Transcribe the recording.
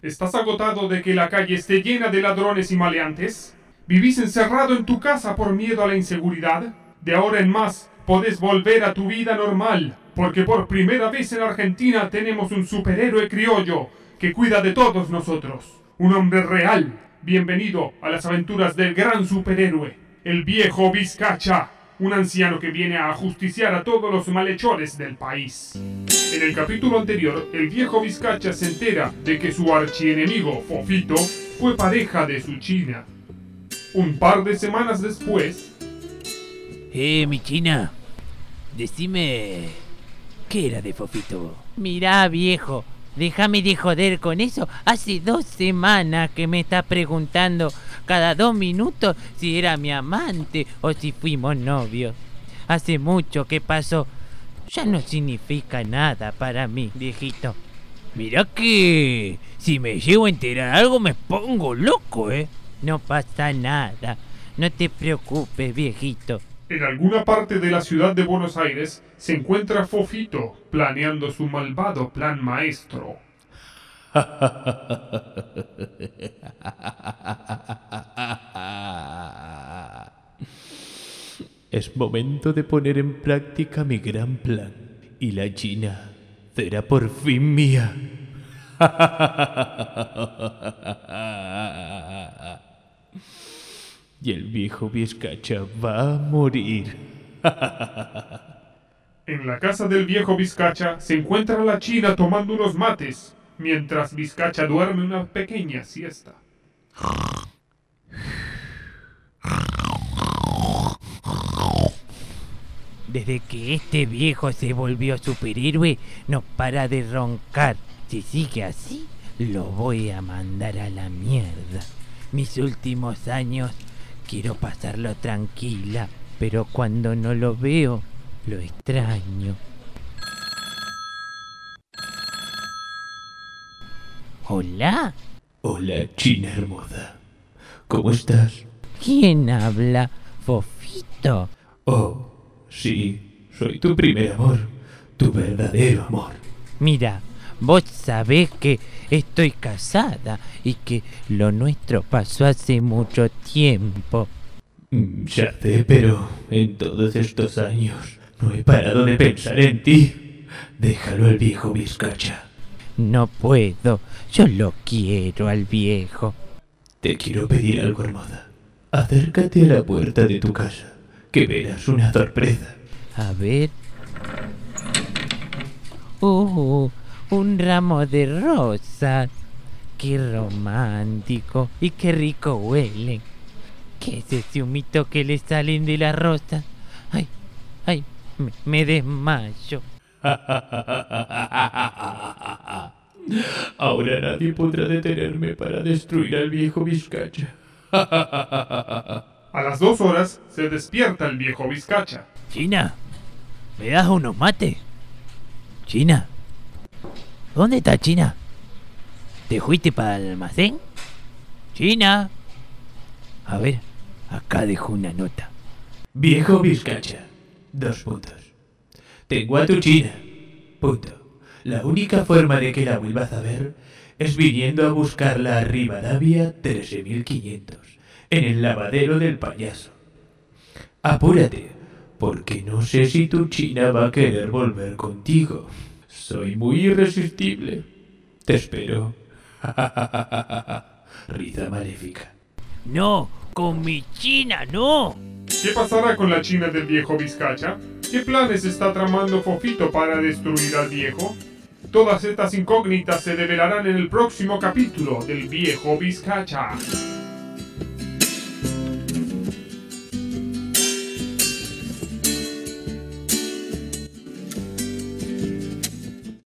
¿Estás agotado de que la calle esté llena de ladrones y maleantes? ¿Vivís encerrado en tu casa por miedo a la inseguridad? De ahora en más, podés volver a tu vida normal, porque por primera vez en Argentina tenemos un superhéroe criollo que cuida de todos nosotros. Un hombre real. Bienvenido a las aventuras del gran superhéroe, el viejo Vizcacha un anciano que viene a ajusticiar a todos los malhechores del país. En el capítulo anterior, el viejo Vizcacha se entera de que su archienemigo, Fofito, fue pareja de su china. Un par de semanas después... Eh, mi china, decime... ¿Qué era de Fofito? Mirá, viejo, déjame de joder con eso. Hace dos semanas que me está preguntando cada dos minutos si era mi amante o si fuimos novios. Hace mucho que pasó. Ya no significa nada para mí, viejito. Mira que si me llego a enterar algo me pongo loco, ¿eh? No pasa nada. No te preocupes, viejito. En alguna parte de la ciudad de Buenos Aires se encuentra Fofito planeando su malvado plan maestro. Es momento de poner en práctica mi gran plan. Y la China será por fin mía. y el viejo Vizcacha va a morir. en la casa del viejo Vizcacha se encuentra la China tomando unos mates, mientras Vizcacha duerme una pequeña siesta. Desde que este viejo se volvió superhéroe, no para de roncar. Si sigue así, lo voy a mandar a la mierda. Mis últimos años quiero pasarlo tranquila, pero cuando no lo veo, lo extraño. ¿Hola? Hola, China hermosa. ¿Cómo estás? ¿Quién habla? ¿Fofito? Oh, Sí, soy tu primer amor, tu verdadero amor. Mira, vos sabés que estoy casada y que lo nuestro pasó hace mucho tiempo. Mm, ya sé, pero en todos estos años no he parado de pensar en ti. Déjalo al viejo Vizcacha. No puedo, yo lo quiero al viejo. Te quiero pedir algo, hermosa. Acércate a la puerta de tu casa que verás una sorpresa. A ver. ¡Uh! Un ramo de rosas. ¡Qué romántico! Y qué rico huele. ¿Qué es ese humito que le salen de la rosa? ¡Ay! ¡Ay! Me, me desmayo. Ahora nadie podrá detenerme para destruir al viejo Vizcacha. A las dos horas se despierta el viejo Vizcacha. China, ¿me das unos mates? China, ¿dónde está China? ¿Te fuiste para el almacén? China. A ver, acá dejo una nota. Viejo Vizcacha, dos puntos. Tengo a tu China, punto. La única forma de que la vuelvas a ver es viniendo a buscarla a Rivadavia 13500 en el lavadero del payaso. Apúrate, porque no sé si tu china va a querer volver contigo. Soy muy irresistible. Te espero. Risa maléfica. No, con mi china no. ¿Qué pasará con la china del viejo Vizcacha? ¿Qué planes está tramando Fofito para destruir al viejo? Todas estas incógnitas se develarán en el próximo capítulo del viejo Vizcacha.